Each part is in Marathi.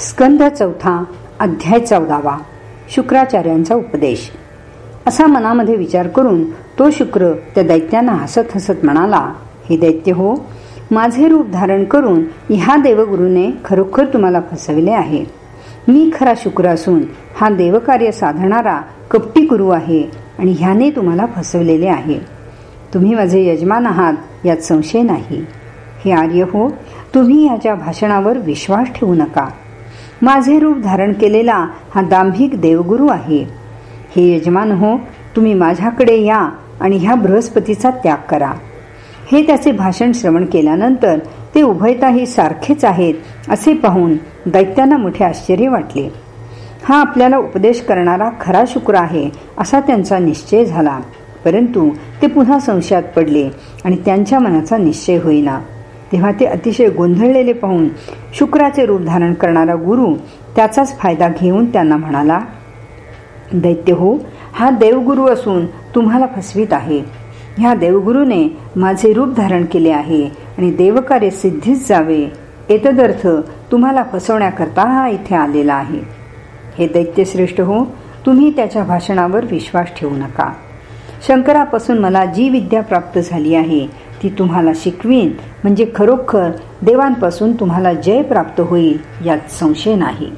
स्कंद चौथा अध्याय चौदावा शुक्राचार्यांचा उपदेश. असा मनामध्ये विचार करून तो शुक्र त्या दैत्यांना हसत हसत म्हणाला हे दैत्य हो माझे रूप धारण करून ह्या देवगुरूने खरोखर तुम्हाला फसविले आहे. मी खरा शुक्र असून हा देवकार्य साधणारा कपटी गुरु आहे आणि ह्याने तुम्हाला फसवलेले आहे. तुम्ही माझे यजमान आहात यात संशय नाही. हे आर्य हो तुम्ही याच्या भाषणावर विश्वास ठेवू नका. माझे रूप धारण केलेला हा दांभिक देवगुरु आहे. हे यजमान हो तुम्ही माझ्याकडे या आणि ह्या बृहस्पतीचा त्याग करा. हे त्याचे भाषण श्रवण केल्यानंतर ते उभयताही सारखेच आहेत असे पाहून दैत्यांना मोठे आश्चर्य वाटले. हा आपल्याला उपदेश करणारा खरा शुक्र आहे असा त्यांचा निश्चय झाला. परंतु ते पुन्हा संशयात पडले आणि त्यांच्या मनाचा निश्चय होईना. तेव्हा ते अतिशय गोंधळलेले पाहून शुक्राचे रूप धारण करणारा गुरु त्याचाच फायदा घेऊन त्यांना म्हणाला दैत्य हो हा देवगुरु असून तुम्हाला फसवीत आहे. ह्या देवगुरूने माझे रूप धारण केले आहे आणि देवकार्य सिद्धीच जावे. एतदर्थ तुम्हाला फसवण्याकरता हा इथे आलेला आहे. हे दैत्यश्रेष्ठ हो तुम्ही त्याच्या भाषणावर विश्वास ठेवू नका. शंकरापासून मला जी विद्या प्राप्त झाली आहे ती तुम्हाला शिकवीन म्हणजे खरोखर देवांपासून तुम्हाला जय प्राप्त होईल यात संशय नाही.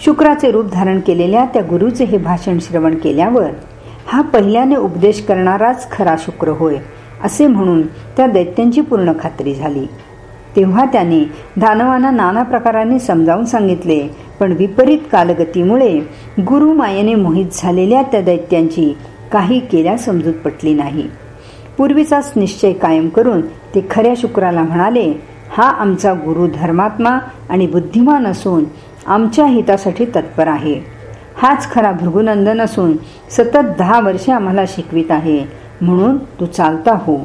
शुक्राचे रूप धारण केलेल्या त्या गुरुचे हे भाषण श्रवण केल्यावर हा पहिल्याने उपदेश करणाराच खरा शुक्र होय असे म्हणून त्या दैत्यांची पूर्ण खात्री झाली. तेव्हा त्याने दानवांना नाना प्रकाराने समजावून सांगितले पण विपरीत कालगतीमुळे गुरु मायेने मोहित झालेल्या त्या दैत्यांची काही केल्या समजूत पटली नाही. पूर्वीचाच निश्चय कायम करून ते खऱ्या शुक्राला म्हणाले हा आमचा गुरु धर्मात्मा आणि बुद्धिमान असून आमच्या हितासाठी तत्पर आहे. हाच खरा भृगुनंदन असून सतत दहा वर्षे आम्हाला शिकवित आहे. म्हणून तू चालता हो.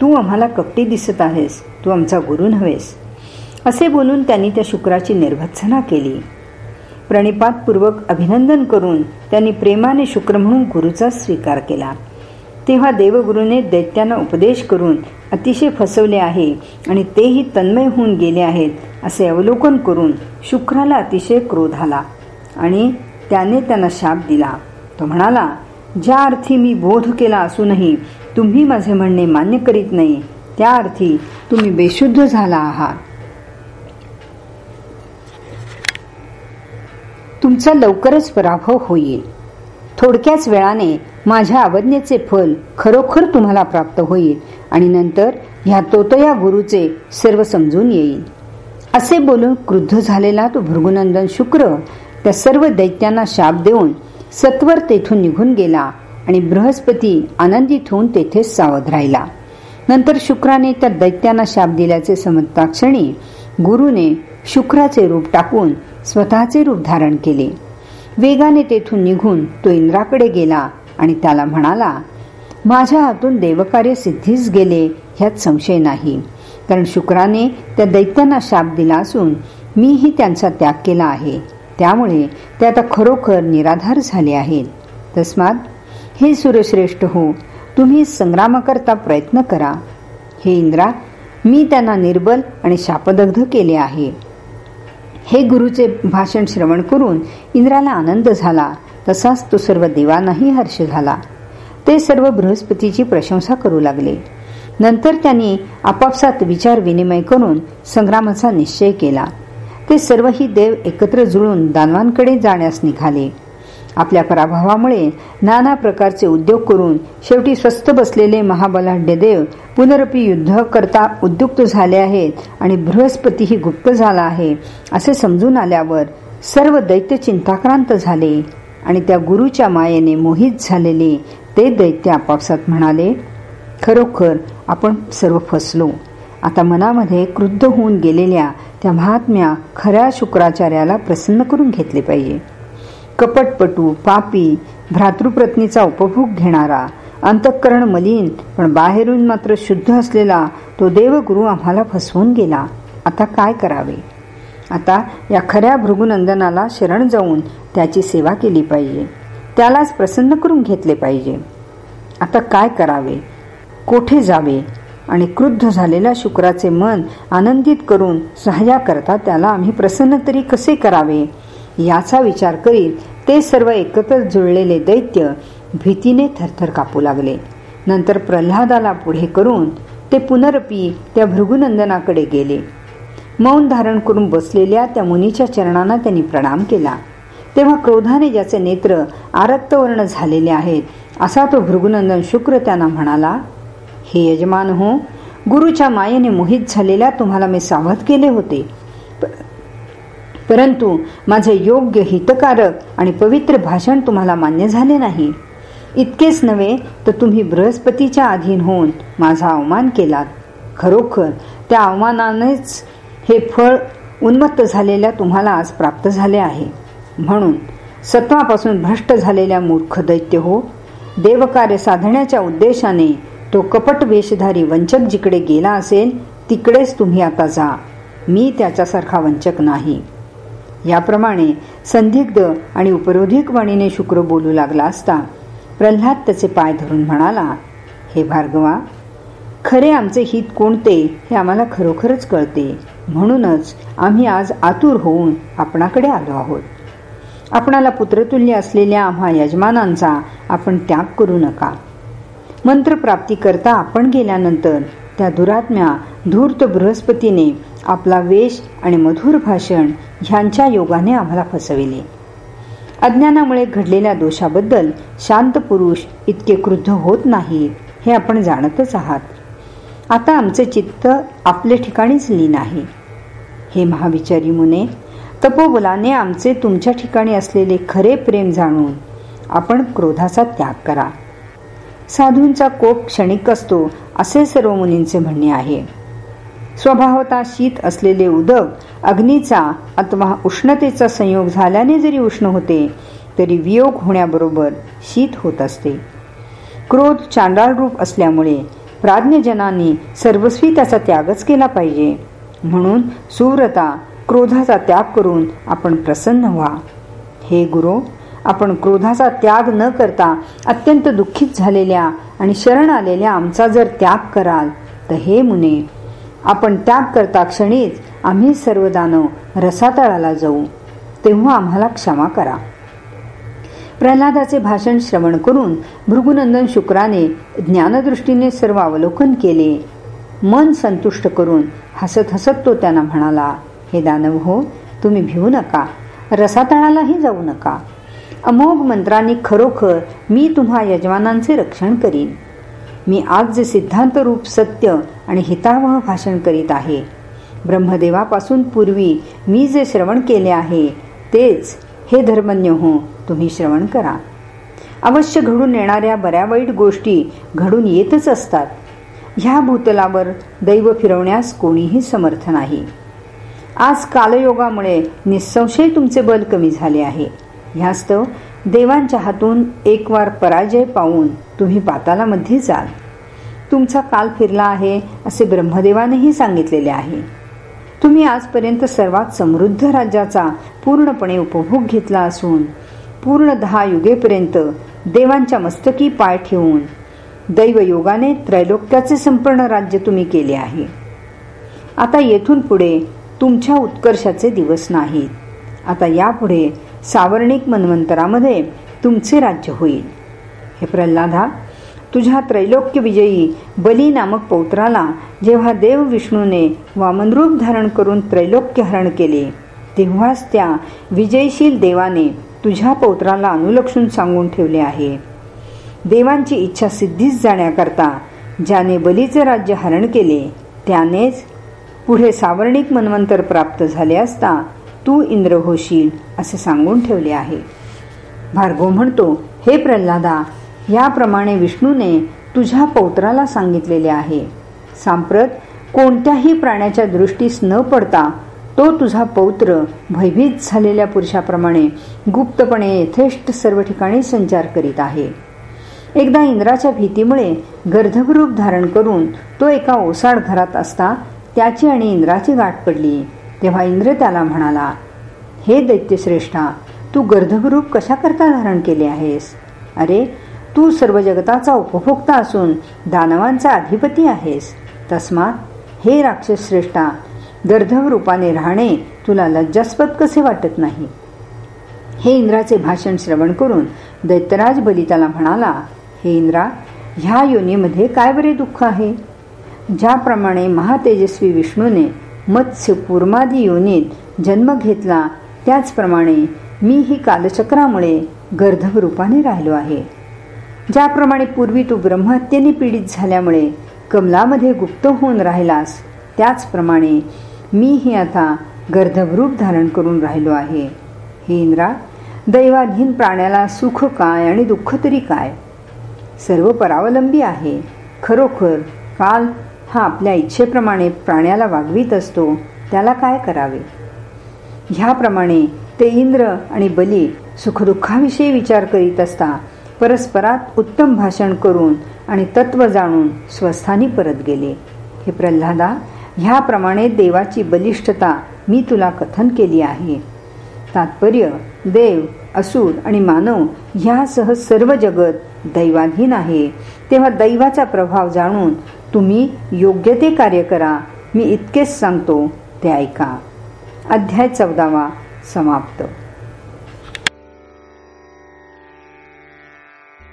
तू आम्हाला कपटी दिसत आहेस. तू आमचा गुरु नव्हेस. असे बोलून त्यांनी त्या शुक्राची निर्भत्सना केली. प्रणिपातपूर्वक अभिनंदन करून त्यांनी प्रेमाने शुक्र म्हणून गुरुचा स्वीकार केला. तेव्हा देवगुरूने दैत्यांना उपदेश करून अतिशय फसवले आहे आणि तेही तन्मय होऊन गेले आहेत असे अवलोकन करून शुक्राला अतिशय क्रोध आला आणि त्याने त्यांना शाप दिला. तो म्हणाला ज्या अर्थी मी बोध केला असूनही तुम्ही माझे म्हणणे मान्य करीत नाही त्या अर्थी तुम्ही बेशुद्ध झाला आहात. तुमचा लवकरच पराभव होईल. थोडक्याच वेळाने माझ्या अवज्ञेचे फल खरोखर तुम्हाला प्राप्त होईल आणि नंतर ह्या तोतया गुरुचे सर्व समजून येईल. असे बोलून क्रुद्ध झालेला तो भृगुनंदन शुक्र त्या सर्व दैत्यांना शाप देऊन सत्वर तेथून निघून गेला आणि बृहस्पती आनंदित होऊन तेथेच सावध राहिला. नंतर शुक्राने त्या दैत्यांना शाप दिल्याचे समजता क्षणी गुरुने शुक्राचे रूप टाकून स्वतःचे रूप धारण केले. वेगाने तेथून निघून तो इंद्राकडे गेला आणि त्याला म्हणाला माझ्या हातून देवकार्य सिद्धीच गेले ह्यात संशय नाही. कारण शुक्राने त्या दैत्यांना शाप दिला असून मीही त्यांचा त्याग केला आहे. त्यामुळे ते आता खरोखर निराधार झाले आहेत. तस्मात हे सूर्यश्रेष्ठ हो तुम्ही संग्रामाकरता प्रयत्न करा. हे इंद्रा मी त्यांना निर्बल आणि शापदग्ध केले आहे. हे गुरुचे भाषण श्रवण करून इंद्राला आनंद झाला. तसाच तो सर्व देवांनाही हर्ष झाला. ते सर्व बृहस्पतीची प्रशंसा करू लागले. नंतर त्यांनी आपापसात विचार विनिमय करून संग्रामाचा निश्चय केला. ते सर्वही देव एकत्र जुळून दानवांकडे जाण्यास निघाले. आपल्या पराभवामुळे नाना प्रकारचे उद्योग करून शेवटी स्वस्त बसलेले महाबलाढ्य देव पुनरपी युद्ध करता उद्युक्त झाले आहेत आणि बृहस्पतीही गुप्त झाला आहे असे समजून आल्यावर सर्व दैत्य चिंताक्रांत झाले. आणि त्या गुरुच्या मायेने मोहित झालेले ते दैत्य आपापसात म्हणाले खरोखर आपण सर्व फसलो. आता मनामध्ये क्रुद्ध होऊन गेलेल्या त्या महात्म्या खऱ्या शुक्राचार्याला प्रसन्न करून घेतले पाहिजे. कपटपटू पापी भ्रातृप्रत्नीचा उपभोग घेणारा अंतःकरण मलिन पण बाहेरून मात्र शुद्ध असलेला तो देवगुरु आम्हाला फसवून गेला. आता काय करावे? आता या खऱ्या भृगुनंदनाला शरण जाऊन त्याची सेवा केली पाहिजे. त्यालाच प्रसन्न करून घेतले पाहिजे. आता काय करावे? कोठे जावे? आणि क्रुद्ध झालेल्या शुक्राचे मन आनंदित करून सहाय्या करता त्याला आम्ही प्रसन्न तरी कसे करावे? याचा विचार करीत ते सर्व एकत्र जुळलेले दैत्य भीतीने थरथर कापू लागले. नंतर प्रल्हादाला पुढे करून ते पुनरपी त्या भृगुनंदनाकडे गेले. मौन धारण करून बसलेल्या त्या मुनीच्या चरणांना त्यांनी प्रणाम केला. तेव्हा क्रोधाने ज्याचे नेत्र आरक्तवर्ण झालेले आहेत असा तो भृगुनंदन शुक्र त्यांना म्हणाला हे यजमान हो गुरुच्या मायेने मोहित झालेल्या तुम्हाला मी सावध केले होते. परंतु माझे योग्य हितकारक आणि पवित्र भाषण तुम्हाला मान्य झाले नाही. इतकेच नव्हे तर तुम्ही बृहस्पतीच्या अधीन होऊन माझा अवमान केलात. खरोखर त्या अवमानानेच हे फळ उन्मत्त झालेल्या तुम्हाला आज प्राप्त झाले आहे. म्हणून सत्वापासून भ्रष्ट झालेल्या मूर्ख दैत्य हो देवकार्य साधण्याच्या उद्देशाने तो कपट वेशधारी वंचक जिकडे गेला असेल तिकडेच तुम्ही आता जा. मी त्याच्यासारखा वंचक नाही. याप्रमाणे संदिग्ध आणि उपरोधिक वाणीने शुक्र बोलू लागला असता प्रल्हाद त्याचे पाय धरून म्हणाला हे भार्गवा खरे आमचे हित कोणते हे आम्हाला खरोखरच कळते. म्हणूनच आम्ही आज आतुर होऊन आपणाकडे आलो आहोत. आपणाला पुत्रतुल्य असलेल्या आम्हा यजमानांचा आपण त्याग करू नका. मंत्रप्राप्ती करता आपण गेल्यानंतर त्या दुरात्म्या धूर्त बृहस्पतीने आपला वेश आणि मधुर भाषण ह्यांच्या योगाने आम्हाला फसविले. अज्ञानामुळे घडलेल्या दोषाबद्दल शांत पुरुष इतके क्रुद्ध होत नाही हे आपण जाणतच आहात. आता आमचे चित्त आपले ठिकाणीच लीन आहे. हे महाविचारी मुने तपोबलाने आमचे तुमच्या ठिकाणी असलेले खरे प्रेम जाणून आपण क्रोधाचा त्याग करा. साधूंचा कोप क्षणिक असतो असे सर्व मुनींचे म्हणणे आहे. स्वभावता शीत असलेले उदक अग्नीचा अथवा उष्णतेचा संयोग झाल्याने जरी उष्ण होते तरी वियोग होण्याबरोबर शीत होत असते. क्रोध चांडाळ रूप असल्यामुळे प्राज्ञजनांनी सर्वस्वी त्याचा त्यागच केला पाहिजे. म्हणून सुव्रता क्रोधाचा त्याग करून आपण प्रसन्न व्हा. हे गुरु आपण क्रोधाचा त्याग न करता अत्यंत दुःखित झालेल्या आणि शरण आलेल्या आमचा जर त्याग कराल तर हे मुने आपण त्याग करता क्षणीच आम्ही सर्व दानव रसातळाला जाऊ. तेव्हा आम्हाला क्षमा करा. प्रल्हादाचे भाषण श्रवण करून भृगुनंदन शुक्राने ज्ञानदृष्टीने सर्व अवलोकन केले. मन संतुष्ट करून हसत हसत तो त्यांना म्हणाला हे दानव हो तुम्ही भिवू नका. रसातळालाही जाऊ नका. अमोघ मंत्रांनी खरोखर मी तुम्हा यजमानांचे रक्षण करीन. मी आज जे सिद्धांत रूप सत्य आणि हितावह भाषण करीत आहे ब्रह्मदेवापासून पूर्वी मी जे श्रवण केले आहे तेच हे धर्मज्ञ हो तुम्ही श्रवण करा. अवश्य घडून येणाऱ्या बऱ्या वाईट गोष्टी घडून येतच असतात. ह्या भूतलावर दैव फिरवण्यास कोणीही समर्थ नाही. आज कालयोगामुळे निसंशय तुमचे बल कमी झाले आहे. ह्यास्तव देवांच्या हातून एक वार पराजय पाहून तुम्ही पातालामध्ये जाल. तुमचा काल फिरला आहे असे ब्रह्मदेवानेही सांगितलेले आहे. तुम्ही आजपर्यंत सर्वात समृद्ध राज्याचा पूर्णपणे उपभोग घेतला असून पूर्ण दहा युगेपर्यंत देवांच्या मस्तकी पाय ठेवून दैवयोगाने त्रैलोक्याचे संपूर्ण राज्य तुम्ही केले आहे. आता येथून पुढे तुमच्या उत्कर्षाचे दिवस नाहीत. आता यापुढे सावर्णिक मन्वंतरामध्ये तुमचे राज्य होईल. हे प्रल्हादा तुझ्या त्रैलोक्य विजयी बली नामक पौत्राला जेव्हा देव विष्णूने वामनरूप धारण करून त्रैलोक्य हरण केले तेव्हाच त्या विजयशील देवाने तुझ्या पौत्राला अनुलक्षून सांगून ठेवले आहे. देवांची इच्छा सिद्धीस जाण्याकरता ज्याने बलीचे राज्य हरण केले त्यानेच पुढे सावर्णिक मन्वंतर प्राप्त झाले असता तू इंद्र होशील असे सांगून ठेवले आहे. भार्गव म्हणतो हे प्रल्हादा याप्रमाणे विष्णूने तुझ्या पौत्राला सांगितलेले आहे. सांप्रत कोणत्याही प्राण्याच्या दृष्टीस न पडता तो तुझा पौत्र भयभीत झालेल्या पुरुषाप्रमाणे गुप्तपणे यथेष्ट सर्व ठिकाणी संचार करीत आहे. एकदा इंद्राच्या भीतीमुळे गर्धभरूप धारण करून तो एका ओसाड घरात असता त्याची आणि इंद्राची गाठ पडली तेव्हा इंद्र त्याला म्हणाला हे दैत्यश्रेष्ठा तू गर्धभरूप कशा करता धारण केले आहेस? अरे तू सर्व जगताचा उपभोक्ता असून दानवांचा अधिपती आहेस. तस्मात हे राक्षस श्रेष्ठा गर्धव रूपाने राहणे तुला लज्जास्पद कसे वाटत नाही? हे इंद्राचे भाषण श्रवण करून दैत्यराज बलिताला म्हणाला हे इंद्रा ह्या योनीमध्ये काय बरे दुःख आहे? ज्याप्रमाणे महातेजस्वी विष्णूने मत्स्य पूर्मादी योनीत जन्म घेतला त्याचप्रमाणे मी ही कालचक्रामुळे गर्धव रूपाने राहिलो आहे. ज्याप्रमाणे पूर्वी तू ब्रह्महत्येने पीडित झाल्यामुळे कमलामध्ये गुप्त होऊन राहिलास त्याचप्रमाणे मीही आता गर्धवरूप धारण करून राहिलो आहे. हे इंद्रा दैवाधीन प्राण्याला सुख काय आणि दुःख तरी काय? सर्व परावलंबी आहे. खरोखर काल हा आपल्या इच्छेप्रमाणे प्राण्याला वागवीत असतो त्याला काय करावे? ह्याप्रमाणे ते इंद्र आणि बली सुखदुःखाविषयी विचार करीत असता परस्परात उत्तम भाषण करून आणि तत्व जाणून स्वस्थानी परत गेले. हे प्रल्हादा ह्याप्रमाणे देवाची बलिष्ठता मी तुला कथन केली आहे. तात्पर्य देव असूर आणि मानव ह्यासह सर्व जगत दैवाधीन आहे. तेव्हा दैवाचा प्रभाव जाणून तुम्ही योग्य ते कार्य करा. मी इतकेच सांगतो ते ऐका. अध्याय चौदावा समाप्त.